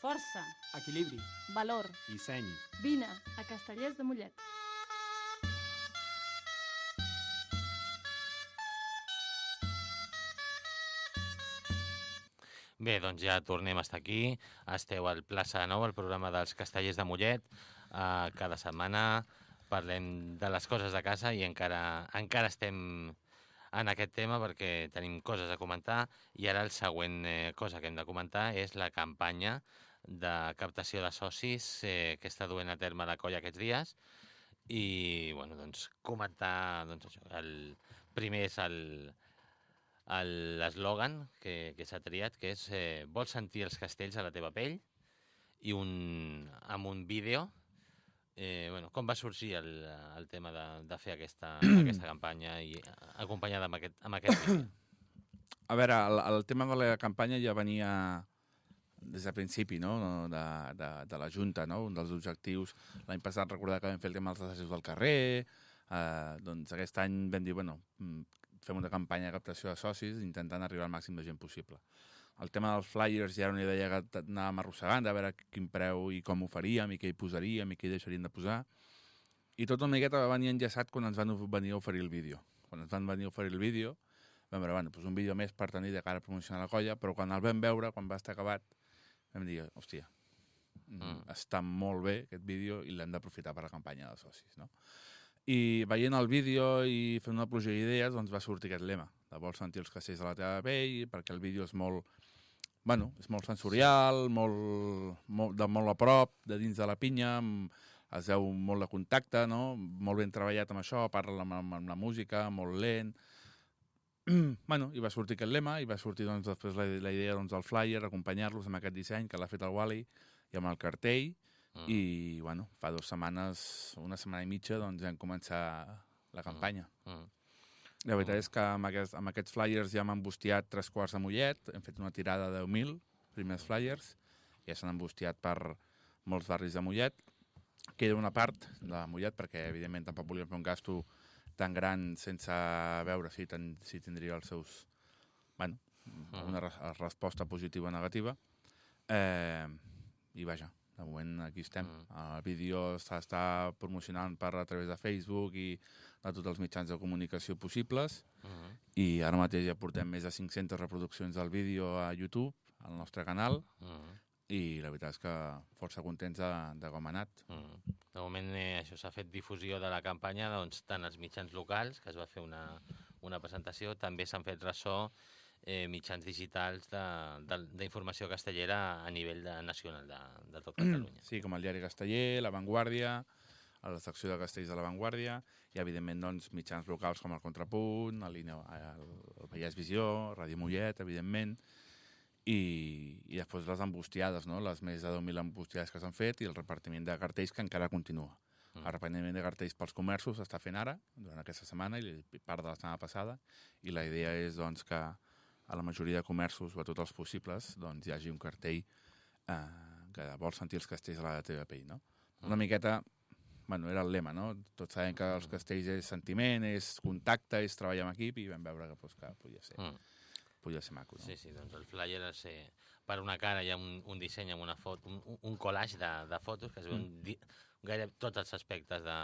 Força, equilibri, valor. disseny, Vine a Castellers de Mollet. Bé, doncs ja tornem a estar aquí. Esteu al Plaça de Nou, el programa dels castellers de Mollet. Uh, cada setmana parlem de les coses de casa i encara, encara estem en aquest tema perquè tenim coses a comentar i ara el següent eh, cosa que hem de comentar és la campanya de captació de socis eh, que està duent a terme la colla aquests dies i bueno, doncs, comentar doncs, això, el primer és l'eslògan que, que s'ha triat, que és eh, vols sentir els castells a la teva pell i un, amb un vídeo Eh, bueno, com va sorgir el, el tema de, de fer aquesta, aquesta campanya i acompanyada amb aquest, amb aquest vídeo? A veure, el, el tema de la campanya ja venia des del principi, no?, de, de, de la Junta, no?, un dels objectius. L'any passat recordar que vam fer el tema dels assajos del carrer, eh, doncs aquest any vam dir, bueno, mm, fem una campanya de captació de socis intentant arribar al màxim de gent possible. El tema dels flyers ja era una idea que anàvem arrossegant, de veure quin preu i com ho faríem, i què hi posaríem, i què hi deixaríem de posar. I tot una miqueta va venir enllaçat quan ens van venir a oferir el vídeo. Quan ens van venir a oferir el vídeo, vam veure, bueno, doncs un vídeo més per tenir de cara a promocionar la colla, però quan el vam veure, quan va estar acabat, vam dir, hòstia, mm. Mm. està molt bé aquest vídeo i l'hem d'aprofitar per la campanya de socis, no? I veient el vídeo i fent una pluja d'idees, doncs va sortir aquest lema, de vols sentir els castells de la teva pell, perquè el vídeo és molt, bueno, és molt sensorial, molt, molt, de molt a prop, de dins de la pinya, amb, es veu molt de contacte, no? molt ben treballat amb això, parla amb, amb, amb la música, molt lent. Bueno, i va sortir aquest lema, i va sortir doncs, després la, la idea doncs, del flyer, acompanyar-los amb aquest disseny que l'ha fet el Wally i amb el cartell, Mm. i bueno, fa dues setmanes, una setmana i mitja, doncs vam començar la campanya. Mm. La veritat és que amb, aquest, amb aquests flyers ja hem embustiat tres quarts de Mollet, hem fet una tirada de 10.000 primers flyers, ja s'han embustiat per molts barris de Mollet. Queda una part de Mollet, perquè evidentment tampoc volíem fer un gasto tan gran sense veure si, ten, si tindria els seus... Bueno, una res resposta positiva o negativa. Eh, I vaja, de moment aquí estem. Mm. El vídeo s'està promocionant per a través de Facebook i de tots els mitjans de comunicació possibles Mm. i ara mateix ja portem més de 500 reproduccions del vídeo a YouTube, al nostre canal, Mm. I la veritat és que força contents de, de com ha anat. Mm. De moment eh, això s'ha fet difusió de la campanya doncs, tant als mitjans locals, que es va fer una, una presentació, també s'han fet ressò eh, mitjans digitals d'informació castellera a nivell de, nacional de, de tot Catalunya. Sí, com el diari Casteller, La Vanguardia, a la secció de castells de La Vanguardia, i evidentment doncs, mitjans locals com el Contrapunt, el, el, el Vallès Visió, Ràdio Mollet, evidentment, i, i després les embustiades, no? les més de 10.000 embustiades que s'han fet i el repartiment de cartells que encara continua. Mm. El repartiment de cartells pels comerços s'està fent ara, durant aquesta setmana i part de la setmana passada, i la idea és doncs, que a la majoria de comerços, o a tots els possibles, doncs, hi hagi un cartell eh, que vols sentir els castells a la teva pell, no? Una miqueta, bueno, era el lema, no? Tots sabem que els castells és sentiment, és contacte, és treballar en equip, i vam veure que, pues, que podia ser, Mm. Podia ser maco, no? Sí, sí, doncs el flyer és, eh, per una cara hi ha un, un disseny amb una foto, un, un- un collage de, de fotos que es veuen Mm. di, gairebé tots els aspectes de,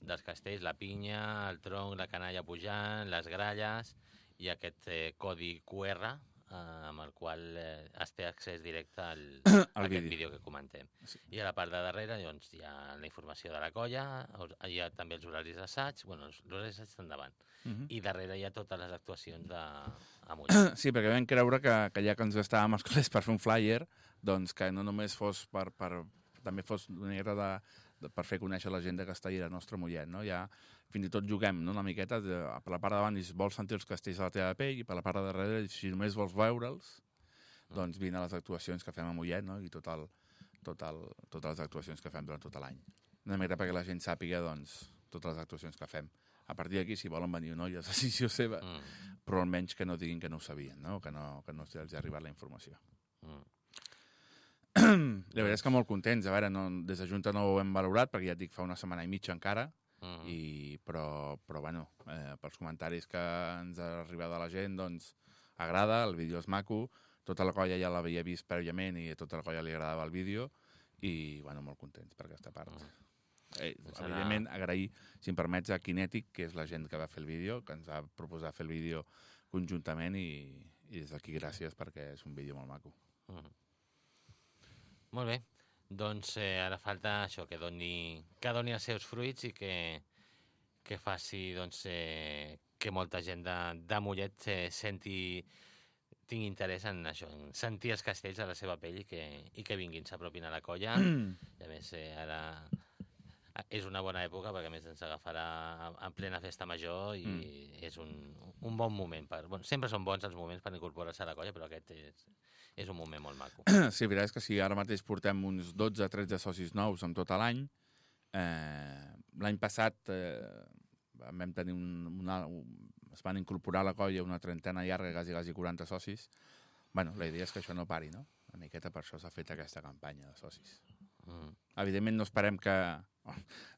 dels castells, la pinya, el tronc, la canalla pujant, les gralles i aquest eh, codi QR eh, amb el qual eh, es té accés directe al, a aquest vídeo. vídeo que comentem. Sí. I a la part de darrere doncs, hi ha la informació de la colla, hi ha també els horaris d'assaig, bueno, els horaris d'assaig estan davant, Mhm. i darrere hi ha totes les actuacions de, a Mollet. Sí, perquè vam creure que, que ja que ens gastàvem els calés per fer un flyer, doncs que no només fos per, per també fos una de, per fer conèixer la gent de Castellera, nostre Mollet, no? Ja fins i tot juguem, no?, una miqueta, de, per la part davant, si vols sentir els castells a la teva pell, i per la part de darrere, si només vols veure'ls, doncs vine a les actuacions que fem a Mollet, no?, i tot el, tot el, totes les actuacions que fem durant tot l'any. Una miqueta perquè la gent sàpiga, doncs, totes les actuacions que fem. A partir d'aquí, si volen venir o no, ja és decisió seva Mm. però almenys que no diguin que no ho sabien, no? que no, que no els ha arribat la informació. Mm. La veritat és que molt contents. A veure, no, des de Junta no ho hem valorat, perquè ja et dic, fa una setmana i mitja encara, Mm. i, però, però bueno, eh, pels comentaris que ens ha arribat de la gent, doncs agrada, el vídeo és maco, tota la colla ja l'havia vist prèviament i a tota la colla li agradava el vídeo i, bueno, molt contents per aquesta part. Mm. Eh, Doncs serà- evidentment, agrair, si em permets, a Kinètic, que és la gent que va fer el vídeo, que ens va proposar fer el vídeo conjuntament i, i des d'aquí gràcies perquè és un vídeo molt maco. Mhm. Molt bé. Doncs eh, ara falta això, que doni, que doni els seus fruits i que, que faci doncs, eh, que molta gent de, de Mollet eh, senti tingui interès en això, en sentir els castells a la seva pell i que, i que vinguin, s'apropin a la colla. I a més, eh, ara és una bona època perquè a més ens agafarà en plena festa major i mm. és un, un bon moment. Per, bueno, sempre són bons els moments per incorporar-se a la colla, però aquest és, és un moment molt maco. Sí, veritat és que sí, ara mateix portem uns 12-13 socis nous en tot l'any. Eh, L'any passat eh, vam tenir un, una, un, es van incorporar a la colla una trentena llarga, quasi, quasi 40 socis. bueno, la idea és que això no pari, no? Una miqueta per això s'ha fet aquesta campanya de socis. Mm. Evidentment no esperem que... oh,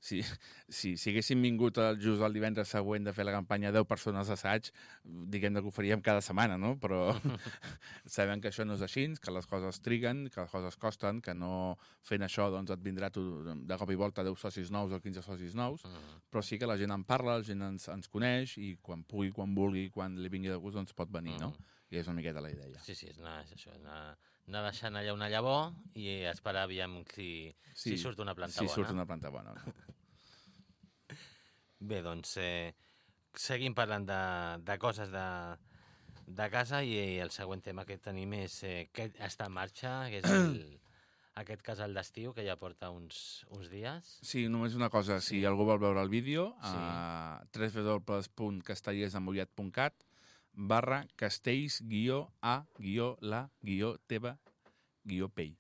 Si, si, si haguéssim vingut el, just el divendres següent de fer la campanya 10 persones d'assaig, diguem que ho faríem cada setmana, no? Però sabem que això no és així, que les coses triguen, que les coses costen, que no fent això doncs et vindrà tu, de cop i volta 10 socis nous o 15 socis nous, Mm. però sí que la gent en parla, la gent ens, ens coneix i quan pugui, quan vulgui, quan li vingui de gust, doncs pot venir, no? Mm. I és una miqueta la idea. Sí, sí, és, anar, és això, anar, anar deixant allà una llavor i esperar aviam si, sí, si surt una planta si bona. surt una planta bona. Bé, doncs eh, seguim parlant de, de coses de, de casa i el següent tema que tenim és eh, que està en marxa, que és el, aquest casal d'estiu que ja porta uns, uns dies. Sí, només una cosa, si algú vol veure el vídeo, Sí. a www.castellersdemollet.cat barra castells guió a guió la guió teva guió pell.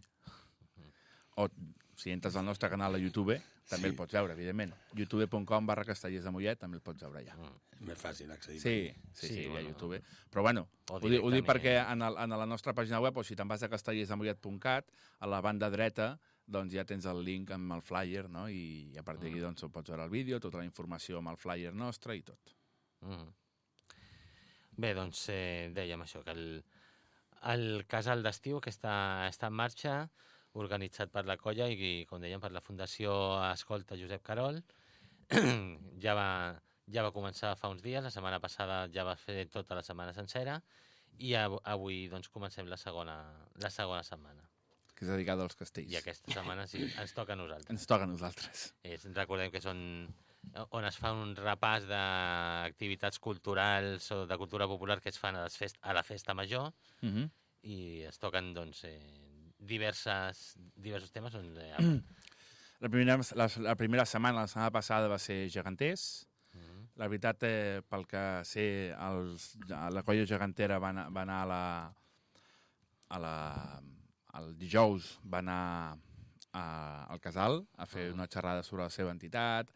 O si entres al nostre canal a YouTube, també Sí. el pots veure, evidentment. youtube.com barra castellers de Mollet, també el pots veure allà. Mm. És més fàcil accedir. Sí, sí, Sí, sí, bueno. a YouTube. Però bueno, ho dic, ho dic perquè en, el, en la nostra pàgina web, o si te'n vas a castellersdemollet.cat, a la banda dreta, doncs ja tens el link amb el flyer, no? I a partir d'aquí doncs, pots veure el vídeo, tota la informació amb el flyer nostre i tot. Mm. Bé, doncs eh, dèiem això, que el, el casal d'estiu que està, està en marxa, organitzat per la colla i, com dèiem, per la Fundació Escolta Josep Carol, ja va, ja va començar fa uns dies, la setmana passada ja va fer tota la setmana sencera, i av avui doncs, comencem la segona, la segona setmana. que és dedicada als castells. I aquesta setmana sí, ens toca a nosaltres. Ens toca a nosaltres. És, recordem que són on es fa un repàs d'activitats culturals o de cultura popular que es fan a, les fest a la festa major Uh -huh. i es toquen doncs, eh, diverses, diversos temes. Doncs, eh, la, primera, la, la primera setmana, la setmana passada, va ser geganters. mm, La veritat, eh, pel que sé, els, la colla gegantera va anar, va anar a la... A la el dijous va anar a, al casal a fer Mhm. una xerrada sobre la seva entitat,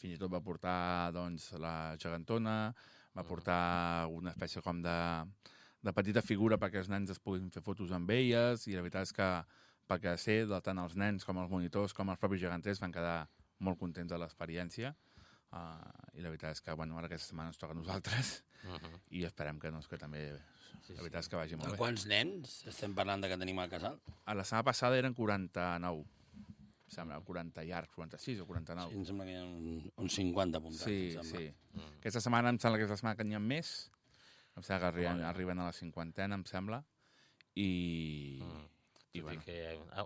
fins i tot va portar doncs, la gegantona, va portar una espècie com de, de petita figura perquè els nens es puguin fer fotos amb elles i la veritat és que pel que sé, tant els nens com els monitors com els propis geganters van quedar molt contents de l'experiència uh, i la veritat és que bueno, ara aquesta setmana ens toca a nosaltres mm, i esperem que, doncs, que també sí, la veritat és que vagi molt De bé. quants nens estem parlant de que tenim al casal? A la setmana passada eren 49 em sembla, 40 llargs, 46 o 49 Sí, em sembla que hi ha un, uns 50 apuntats. Sí, sí. Mm. Aquesta setmana em sembla que és la setmana que n'hi ha més. Em sembla que arriben, arriben a la cinquantena, em sembla. I... Mm. I bueno, que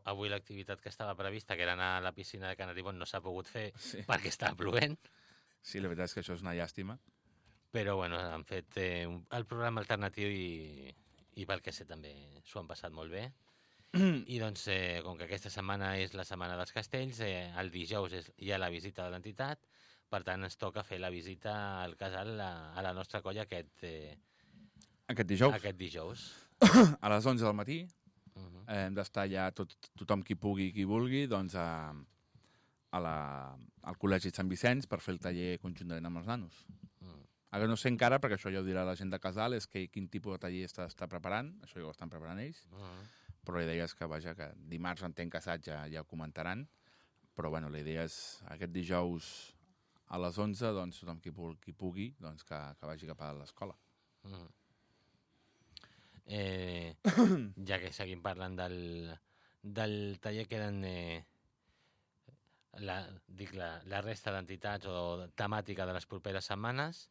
avui l'activitat que estava prevista, que era anar a la piscina de Canaribon, no s'ha pogut fer sí. perquè estava plovent, sí, la veritat és que això és una llàstima. però bueno, han fet eh, un- el programa alternatiu i, i pel que sé també s'ho han passat molt bé. I doncs, eh, com que aquesta setmana és la setmana dels castells, eh, el dijous és, hi ha la visita de l'entitat, per tant ens toca fer la visita al casal a, a la nostra colla aquest, eh, Aquest dijous, aquest dijous. a les 11 del matí, Uh -huh. eh, hem d'estar ja tot, tothom qui pugui i qui vulgui doncs a, a la, al Col·legi de Sant Vicenç per fer el taller conjuntament amb els nanos. Mm. Ara no sé encara, perquè això ja ho dirà la gent de casal, és que quin tipus de taller està, està preparant, això ja ho estan preparant ells, Uh -huh. Però la idea és que, vaja, que dimarts entenc que assaig ja, ja ho comentaran, però bueno, la idea és aquest dijous a les 11, doncs tothom qui, pugui, qui pugui doncs que, que vagi cap a l'escola. Mm. Eh, ja que seguim parlant del, del taller, queden eh, la, dic, la, la resta d'entitats o temàtica de les properes setmanes.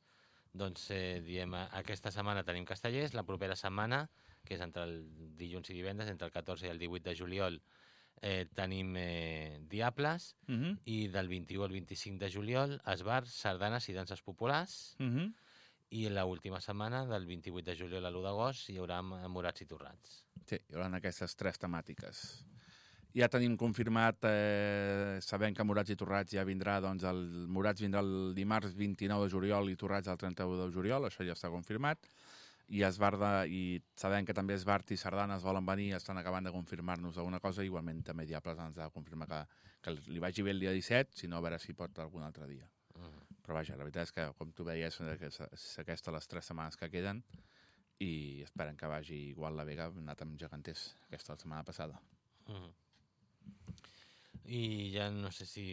Doncs eh, diem, aquesta setmana tenim castellers, la propera setmana, que és entre el dilluns i divendres, entre el 14 i el 18 de juliol, eh, tenim eh, Diables, Uh -huh. i del 21 al 25 de juliol, esbars, sardanes i danses populars, Uh -huh. i la última setmana, del 28 de juliol a l'1 d'agost, hi haurà morats i torrats. Sí, hi haurà aquestes tres temàtiques. Ja tenim confirmat, eh, sabem que Morats i Torrats ja vindrà, doncs el Morats vindrà el dimarts 29 de juliol i Torrats el 31 de juliol, això ja està confirmat. I Esbarda, i sabem que també Esbart i Sardanes volen venir, estan acabant de confirmar-nos alguna cosa, igualment també Diables ens ha de confirmar que, que li vagi bé el dia 17, si no a veure si pot algun altre dia. Mm. Però vaja, la veritat és que, com tu veies, és aquestes les tres setmanes que queden i esperen que vagi igual la Vega, ha anat amb geganters aquesta setmana passada. Mm. I ja no sé si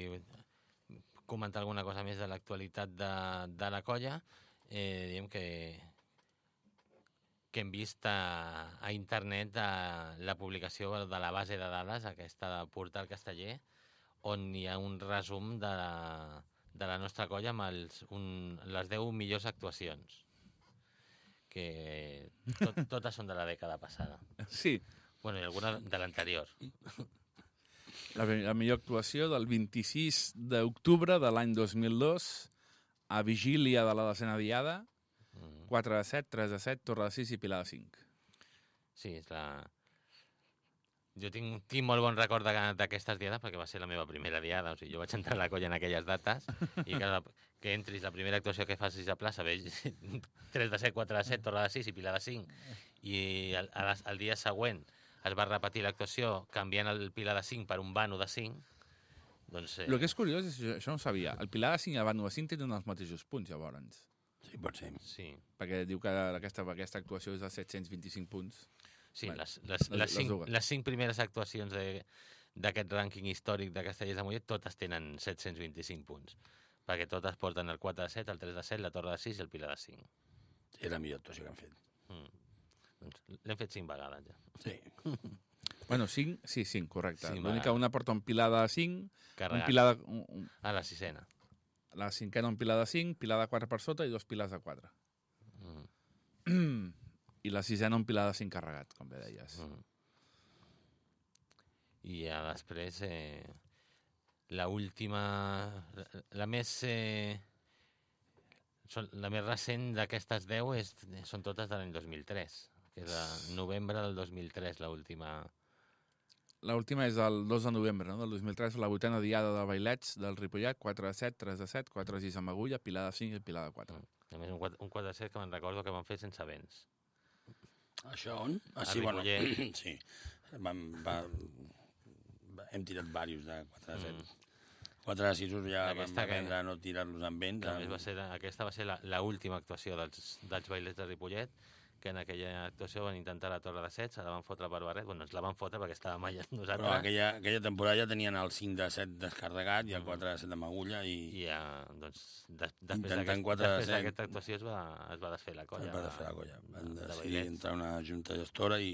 comentar alguna cosa més de l'actualitat de, de la colla. Eh, diem que que hem vist a, a internet de la publicació de la base de dades, aquesta de Portal Casteller, on hi ha un resum de la, de la nostra colla amb els, un, les 10 millors actuacions que tot, totes són de la dècada passada. Sí, Bueno, i alguna de l'anterior. la, la millor actuació del 26 d'octubre de l'any 2002 a vigília de la desena diada, Mm. 4 de 7, 3 de 7, Torre de 6 i Pilar de 5. Sí, és la... Jo tinc, tinc molt bon record de- d'aquestes diades perquè va ser la meva primera diada. O sigui, jo vaig entrar a la colla en aquelles dates i cada, que entris, la primera actuació que facis a plaça, veig 3 de 7, 4 de 7, Torre de 6 i Pilar de 5. I el, el, el dia següent es va repetir l'actuació canviant el Pilar de 5 per un Vano de 5. Doncs, eh, El que és curiós és que això no ho sabia. El Pilar de 5 i el Banu de 5 tenen els mateixos punts, llavors. Sí, pot ser. Sí, Perquè diu que aquesta, aquesta actuació és de 725 punts. sí Bueno, les, les, les- les, cinc, les cinc primeres actuacions de- d'aquest rànquing històric de Castellers de Mollet totes tenen 725 punts perquè totes porten el 4 de 7, el 3 de 7, la Torre de 6 i el Pilar de 5. És la millor actuació que han fet. Mm. Doncs L'hem fet 5 vegades ja. Sí. Bueno, 5, sí, 5, correcte. Cinc L'únic que una porta un Pilar de 5, un. Pilar de, un, un, A la sisena. La cinquena un Pilar de 5, Pilar de 4 per sota i dos Pilars de 4. Mm. I la sisena un Pilar de 5 carregat, com bé deies. Mm. I ja després, eh, la última, la, la més... Eh, són, la més recent d'aquestes 10 és, són totes de l'any 2003, que és de novembre del 2003, la última... L'última és el 2 de novembre no? del 2003, la vuitena diada de bailets del Ripollet, 4 de 7, 3 de 7, 4 de 6 amb agulla, Pilar de 5 i Pilar de 4. A més, un 4, un 4 de 7 que me'n recordo que van fer sense vents. Això on? Ah, sí, bueno, sí. Vam, va, va, hem tirat diversos de 4 a 7. Mm. 4 a 6 ja vam Aquesta que- aprendre a no tirar-los amb vent. Que a més va ser, aquesta va ser la, la última actuació dels, dels bailets de Ripollet, que en aquella actuació van intentar la Torre de Set, se la van fotre per barret, bueno, ens la van fotre perquè estàvem allà Però nosaltres, aquella, aquella temporada ja tenien el 5 de 7 descarregat i el 4 de 7 amb agulla i, i ja, doncs, de, després de d'aquesta actuació es va, es va desfer la colla. va de fer la colla. Van de decidir bailets. entrar una junta gestora i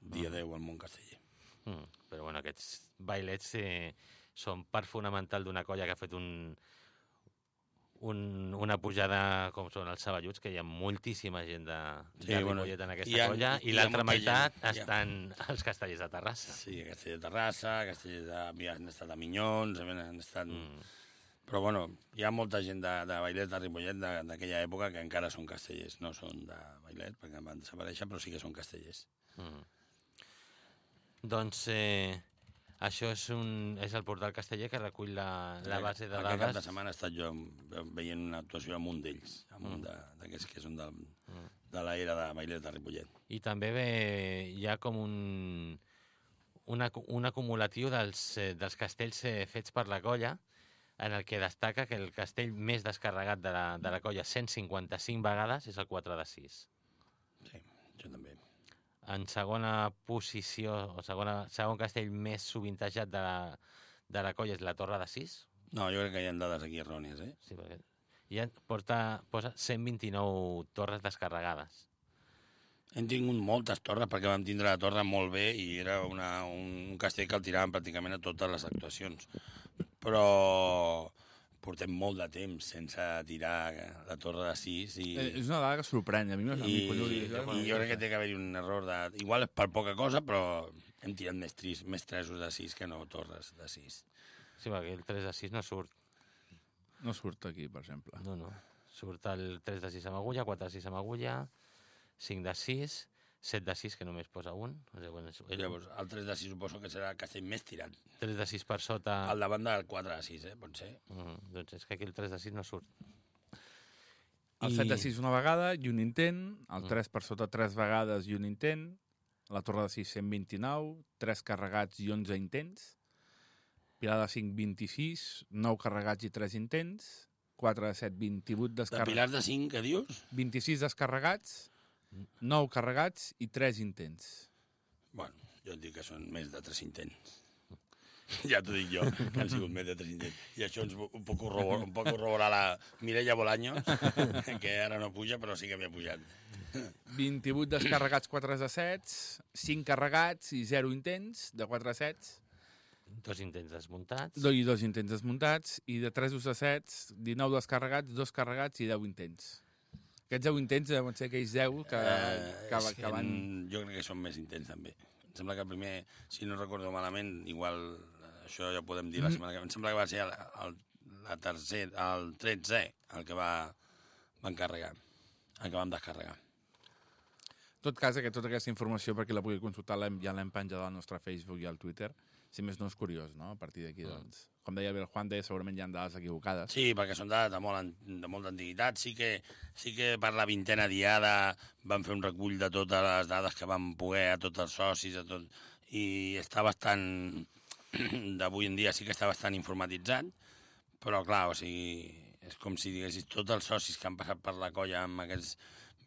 dia 10 al món casteller. Mm, però bueno, aquests bailets eh, són part fonamental d'una colla que ha fet un, un, una pujada com són els saballuts, que hi ha moltíssima gent de, Sí, de bueno, en aquesta hi ha- colla, i l'altra meitat gent, hi ha- estan els castellers de Terrassa. Sí, a Castell de Terrassa, a Castell de... han estat a Minyons, han estat... Mm. Però bueno, hi ha molta gent de, de Bailet de Ripollet d'aquella època que encara són castellers. No són de Bailet, perquè van desaparèixer, però sí que són castellers. Mm. Doncs eh, això és, un, és el portal casteller que recull la, la base de Aquest cap de dades. setmana he estat jo veient una actuació amb un d'ells, amb un Mm. de- d'aquests que són de, de l'era de Bailet de Ripollet. I també ve, hi ha com un, un, acu- un acumulatiu dels, eh, dels castells eh, fets per la colla, en el que destaca que el castell més descarregat de la, de la colla 155 vegades és el 4 de 6. Sí, jo també. En segona posició, o segona, segon castell més sovintejat de la, de la colla és la Torre de 6. No, jo crec que hi ha dades aquí errònies, eh? Sí, perquè ja porta, posa 129 torres descarregades. Hem tingut moltes torres, perquè vam tindre la torre molt bé i era una, un castell que el tiràvem pràcticament a totes les actuacions. Però portem molt de temps sense tirar la torre de 6 i, Eh, és una dada que sorprèn. A mi, a i, i, dius, i jo crec que té que haver-hi un error de... Igual és per poca cosa, però hem tirat més, tris, més tresos de 6 que no torres de 6. Sí, perquè el 3 de 6 no surt. no surt aquí, per exemple. No, no. Surt el 3 de 6 amb agulla, 4 de 6 amb agulla, 5 de 6, 7 de 6, que només posa un. És, Llavors, el 3 de 6 suposo que serà el castell més tirat. 3 de 6 per sota... Al davant del 4 de 6, eh? Pot ser. Mm, doncs és que aquí el 3 de 6 no surt. El I- 7 de 6 una vegada i un intent, el Mm. 3 per sota 3 vegades i un intent, la torre de 6 129, 3 carregats i 11 intents, Pilar de 5 26, 9 carregats i 3 intents, 4 de 7 28 De descarregats, pilars de 5, què dius? 26 descarregats, 9 carregats i 3 intents. Bueno, jo et dic que són més de 3 intents. Ja t'ho dic jo, que han sigut més de 3 intents. I això ens ho- un poc corrobora, un poc corrobora la Mireia Bolaños, que ara no puja, però sí que havia pujat. 28 descarregats, 4 de 7, 5 carregats i 0 intents, de 4 a 7, Dos intents desmuntats. do i dos intents desmuntats, i de 3 de 7, 19 descarregats, 2 carregats i 10 intents. Aquests 10 intents deuen ser aquells 10 que, Eh, que, és que van... Jo crec que són més intents, també. Em sembla que el primer, si no recordo malament, igual eh, això ja ho podem dir la setmana que. Em sembla que va ser el, el, la tercer, el 13 el que va, va encarregar, el que vam descarregar. En tot cas, que tota aquesta informació, perquè la pugui consultar, ja l'hem penjat al nostre Facebook i al Twitter. Si més no és curiós, no? A partir d'aquí, doncs... Com deia el Juan, deia, segurament hi ha dades equivocades. Sí, perquè són dades de, molt, de molta antiguitat. Sí que, sí que per la vintena diada vam fer un recull de totes les dades que vam poder, a tots els socis, a tot, i està bastant... D'avui en dia sí que està bastant informatitzat, però clar, o sigui, és com si diguessis tots els socis que han passat per la colla amb aquests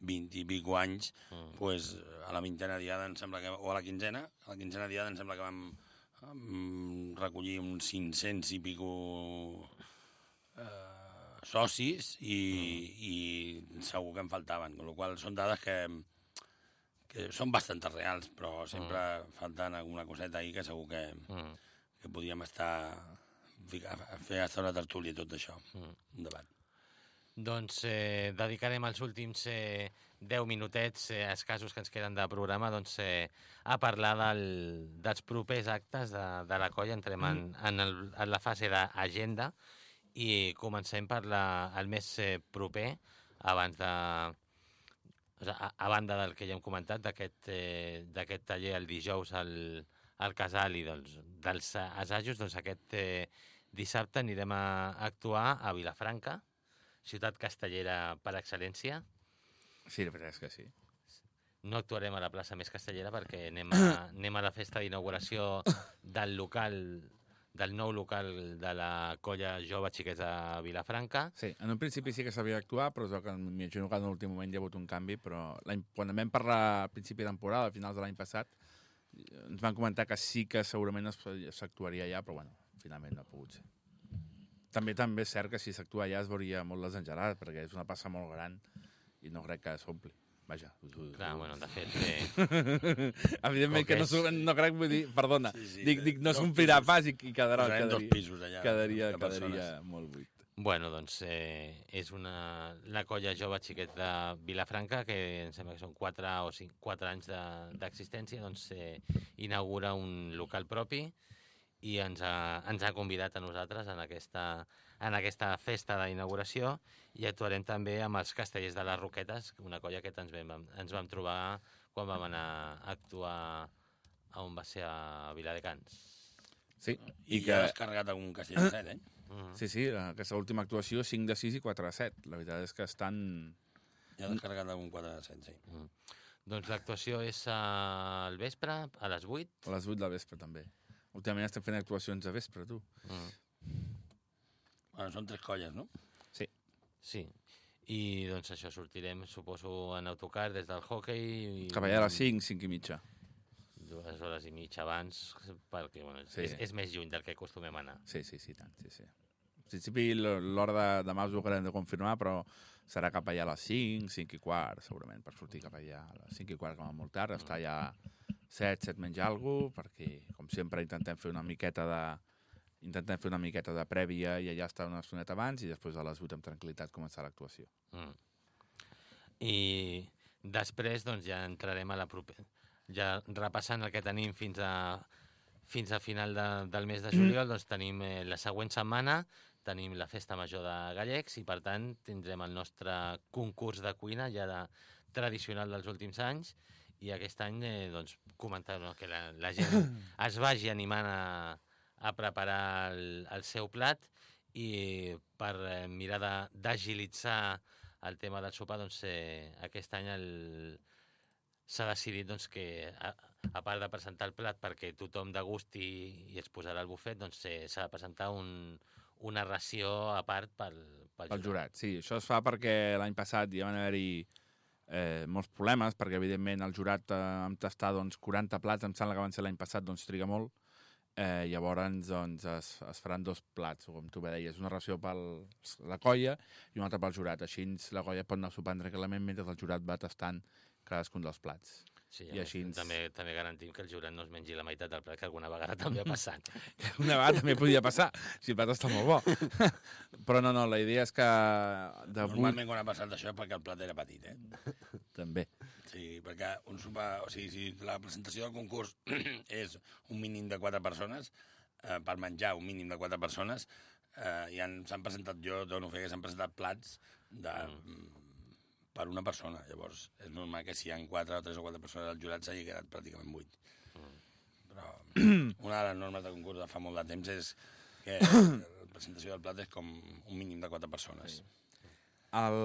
20 i pico anys, Mm. pues, a la vintena diada em sembla que, o a la quinzena, a la quinzena diada em sembla que vam recollir uns 500 i pico eh, socis i, i segur que en faltaven, amb la qual són dades que, que són bastant reals, però sempre faltant alguna coseta ahí que segur que, Mm. que podíem estar ficar, fer estar una tertúlia i tot això, Mm. un debat. Doncs eh, dedicarem els últims eh, 10 minutets eh, escassos que ens queden de programa doncs, eh, a parlar del, dels propers actes de, de la colla. Entrem en, en, el, en la fase d'agenda i comencem per la, el més eh, proper, abans de... O sigui, a, a banda del que ja hem comentat, d'aquest eh, taller el dijous al, al Casal i doncs, dels assajos, doncs aquest eh, dissabte anirem a actuar a Vilafranca, ciutat castellera per excel·lència. Sí, la veritat és que sí. No actuarem a la plaça més castellera perquè anem a, anem a la festa d'inauguració del local del nou local de la colla jove xiquets de Vilafranca. Sí, en un principi sí que s'havia d'actuar, però m'imagino que en l'últim moment hi ha hagut un canvi, però quan vam parlar a principi de temporada, a finals de l'any passat, ens van comentar que sí que segurament s'actuaria ja, però bueno, finalment no ha pogut ser. També també és cert que si s'actua ja es veuria molt desengerat, perquè és una passa molt gran i no crec que s'ompli. Vaja. Clar, bueno, de fet, eh, Evidentment que no, és- s'ho- no crec, vull dir, perdona, Sí, sí, dic, dic, no s'omplirà pas i, i quedarà, Posarem dos quedaria, pisos allà. quedaria, de quedaria molt buit. Bueno, doncs eh, és una, la colla jove xiquet de Vilafranca, que em sembla que són 4 o 5, 4 anys de- d'existència, doncs eh, inaugura un local propi i ens ha, ens ha convidat a nosaltres en aquesta, en aquesta festa d'inauguració i actuarem també amb els castellers de les Roquetes, una colla que ens vam, ens vam trobar quan vam anar a actuar a on va ser a Viladecans. Sí, I, i ja que... has carregat algun castell de set, eh? Mm. Sí, sí, aquesta última actuació, 5 de 6 i 4 de 7. La veritat és que estan... Ja has carregat algun 4 de 7, sí. Doncs l'actuació és al vespre, a les 8. A les 8 del vespre, també. Últimament estem fent actuacions a vespre, tu. Mm. Bueno, són tres colles, no? Sí. Sí. I doncs això, sortirem, suposo, en autocar des del hockey. I... Cap allà a les 5, 5 i mitja. Dues hores i mitja abans, perquè bueno, Sí. és, és més lluny del que acostumem a anar. Sí, sí, sí, tant, sí, sí. principi l- l'hora de, demà us ho acabem de confirmar, però serà cap allà a les 5, 5 i quart, segurament, per sortir cap allà a les 5 i quart, com a molt tard, estar allà 7, 7 menys alguna perquè, com sempre, intentem fer una miqueta de intentem fer una miqueta de prèvia i allà estar una estoneta abans i després a les 8 amb tranquil·litat començar l'actuació. Mm. I després doncs, ja entrarem a la propera... Ja repassant el que tenim fins a, fins a final de, del mes de juliol, doncs tenim eh, la següent setmana, tenim la Festa Major de Gallecs i, per tant, tindrem el nostre concurs de cuina ja de, tradicional dels últims anys i aquest any, eh, doncs, comentar no, que la, la gent es vagi animant a, a preparar el, el seu plat i per eh, mirar de- d'agilitzar el tema del sopar, doncs, eh, aquest any el... s'ha decidit doncs, que, a, a part de presentar el plat perquè tothom degusti i es posarà al bufet, doncs eh, s'ha de presentar un, una ració a part pel, pel, Pel jurat, sí. Això es fa perquè l'any passat hi van haver-hi eh, molts problemes, perquè evidentment el jurat eh, em tastar doncs, 40 plats, em sembla que van ser l'any passat, doncs triga molt. Eh, llavors doncs, es, es faran dos plats, com tu bé deies, una ració per la colla i una altra pel jurat. Així la colla pot anar sopant tranquil·lament mentre el jurat va tastant cadascun dels plats. Sí, I així ens- també, també garantim que el jurat no es mengi la meitat del plat, que alguna vegada també ha passat. Una vegada també podia passar, si el plat està molt bo. Però no, no, la idea és que d'avui Normalment quan ha passat això és perquè el plat era petit, eh? també. Sí, perquè un sopar... O sigui, si la presentació del concurs és un mínim de quatre persones, eh, per menjar un mínim de quatre persones, eh, i han- s'han presentat, jo dono fe que s'han presentat plats de, mm. Per una persona. Llavors, és normal que si hi ha quatre o tres o quatre persones al jurat s'hagi quedat pràcticament buit. Però una de les normes de concurs de fa molt de temps és que la presentació del plat és com un mínim de quatre persones. El,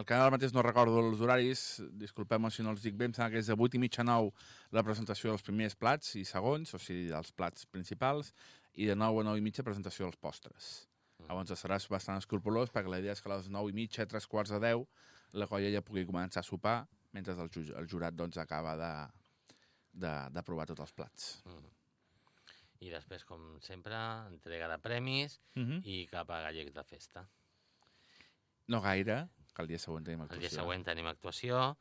el canal ara mateix no recordo els horaris, disculpeu-me si no els dic bé, em sembla que és de 8 i mitja a 9 la presentació dels primers plats i segons, o sigui, dels plats principals, i de 9 a 9 i mitja presentació dels postres. Llavors seràs bastant escrupulós perquè la idea és que a les 9 i mitja, 3 quarts de 10, la colla ja pugui començar a sopar mentre el, ju el jurat doncs, acaba de de- d'aprovar tots els plats. I després, com sempre, entrega de premis Mm -hmm. i cap a Gallecs de Festa. No gaire, que el dia següent tenim El actuació. dia següent tenim actuació,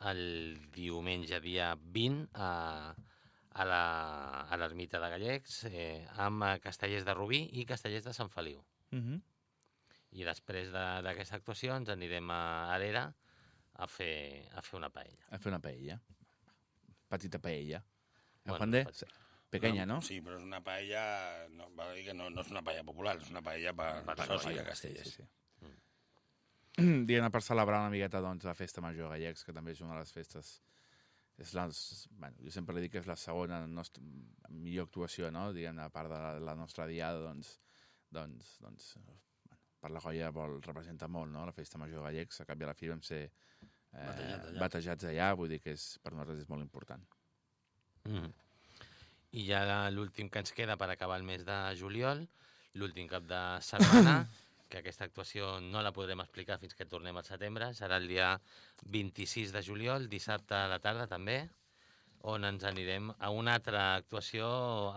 el diumenge dia 20 a, a la- a l'ermita de Gallecs eh, amb eh, Castellers de Rubí i Castellers de Sant Feliu. Mm -hmm. I després de- d'aquesta actuació ens anirem a Arera a fer, a fer una paella. A fer una paella. Petita paella. El Bueno, de? Pequeña, no? Sí, però és una paella... No, val a dir que no, no és una paella popular, és una paella per, Per soci de Castellers. Sí, sí. Mm. Diguem per celebrar una miqueta doncs, la festa major de Gallecs, que també és una de les festes... És la, bueno, jo sempre li dic que és la segona nostra, millor actuació, no? Diguem, a part de la, la nostra diada, doncs, doncs, doncs per la colla vol, representa molt, no? La festa major Gallecs, a cap i a la fi vam ser eh, Batejats allà. batejats allà, vull dir que és, per nosaltres és molt important. Mm. I ja l'últim que ens queda per acabar el mes de juliol, l'últim cap de setmana, que aquesta actuació no la podrem explicar fins que tornem al setembre, serà el dia 26 de juliol, dissabte a la tarda també, on ens anirem a una altra actuació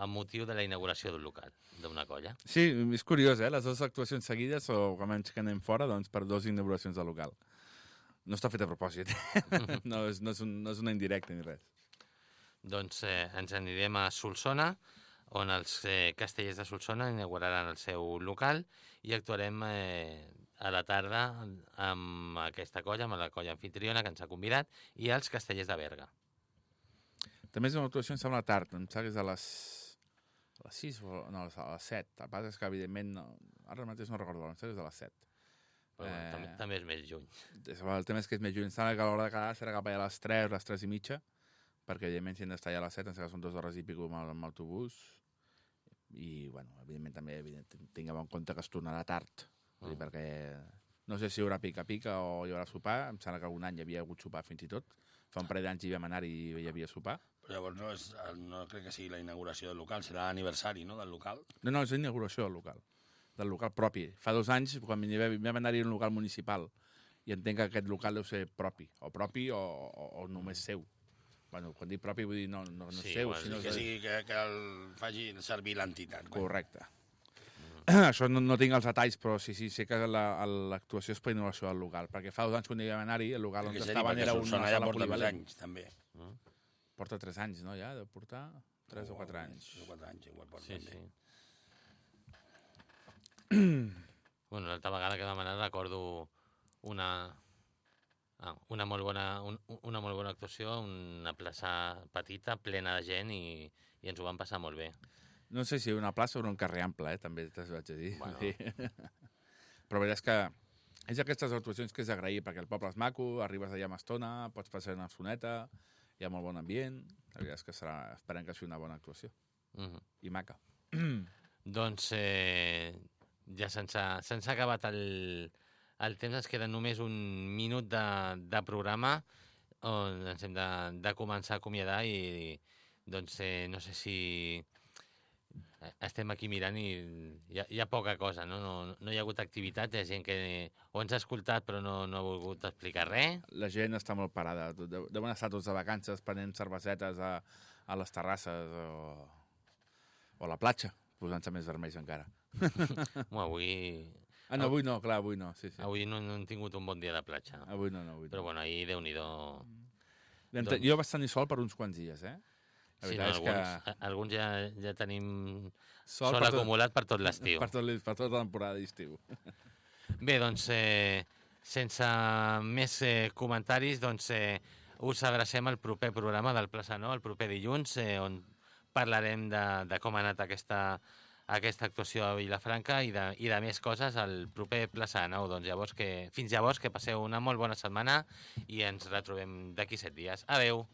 amb motiu de la inauguració d'un local, d'una colla. Sí, és curiós, eh? Les dues actuacions seguides, o com menys que anem fora, doncs per dues inauguracions de local. No està fet a propòsit. no, és, no, és un, no és una indirecta ni res. Doncs eh, ens anirem a Solsona, on els eh, castellers de Solsona inauguraran el seu local i actuarem eh, a la tarda amb aquesta colla, amb la colla anfitriona que ens ha convidat, i els castellers de Berga. També és una actuació, em sembla tard, em sembla que és a les, a les 6 o no, a les 7. El que passa és que, evidentment, no, ara mateix no recordo, em sembla que és a les 7. Però Eh. també, també és més lluny. És- El tema és que és més lluny. Em sembla que a l'hora de quedar serà cap allà a les 3, les 3 i mitja, perquè, evidentment, si hem d'estar allà a les 7, em sembla que són dues hores i pico amb, el- amb l'autobús. I, bueno, evidentment, també evident, tinguem en compte que es tornarà tard. Vull dir, Mm. perquè no sé si hi haurà pica-pica o hi haurà sopar. Em sembla que algun any hi havia hagut sopar fins i tot. Fa un parell d'anys hi vam anar i hi havia sopar. Però llavors no, és, no crec que sigui la inauguració del local, serà l'aniversari no, del local. No, no, és la inauguració del local, del local propi. Fa dos anys, quan hi vam, vam anar-hi a un local municipal, i entenc que aquest local deu ser propi, o propi o, o, o només seu. Bueno, quan dic propi vull dir no, no, no Sí, seu, bueno, sinó que sigui que, que el faci servir l'entitat. bueno. Això no, no tinc els detalls, però sí, sí, sé que la- l'actuació és per innovació al local, perquè fa dos anys quan hi vam anar-hi, el local on estaven era una ja sala porta més polivalent. anys, també. Porta tres anys, no, ja, de portar? Tres o quatre anys. Tres o quatre anys, igual porta. Sí, també. sí. bueno, l'altra vegada que vam anar recordo una, ah, una, molt bona, un, una molt bona actuació, una plaça petita, plena de gent i, i ens ho vam passar molt bé. No sé si una plaça o un carrer ample, eh, també t'ho vaig a dir. Bueno. Sí. Però la veritat és que és aquestes actuacions que és d'agrair, perquè el poble és maco, arribes allà amb estona, pots passar una estoneta, hi ha molt bon ambient, la veritat és que serà, esperem que sigui una bona actuació, Mm -hmm. i maca. Doncs eh, ja se'ns ha, se'ns ha acabat el, el temps, ens queda només un minut de, de programa on ens hem de, de començar a acomiadar i doncs eh, no sé si estem aquí mirant i hi ha, hi ha poca cosa, no? No, no hi ha hagut activitat, hi ha gent que o ens ha escoltat però no, no ha volgut explicar res. La gent està molt parada, de- deuen estar tots de vacances prenent cervesetes a, a les terrasses o, o a la platja, posant-se més vermells encara. Home, avui, Ah, no, avui no, clar, avui no, sí, sí. avui no, no hem tingut un bon dia de platja. Avui no, no, avui Però no. bueno, ahir, Déu-n'hi-do... Vam te- doncs- Jo vaig tenir sol per uns quants dies, eh? La Sí, no, és alguns, que alguns ja, ja tenim sol, sol, per tot- acumulat per tot l'estiu. Per, tot, per tota la temporada d'estiu. Bé, doncs, eh, sense més eh, comentaris, doncs, eh, us abracem al proper programa del Plaça Nou, el proper dilluns, eh, on parlarem de, de com ha anat aquesta, aquesta actuació a Vilafranca i de, i de més coses al proper Plaça Nou. Doncs llavors que, fins llavors, que passeu una molt bona setmana i ens retrobem d'aquí set dies. Adeu!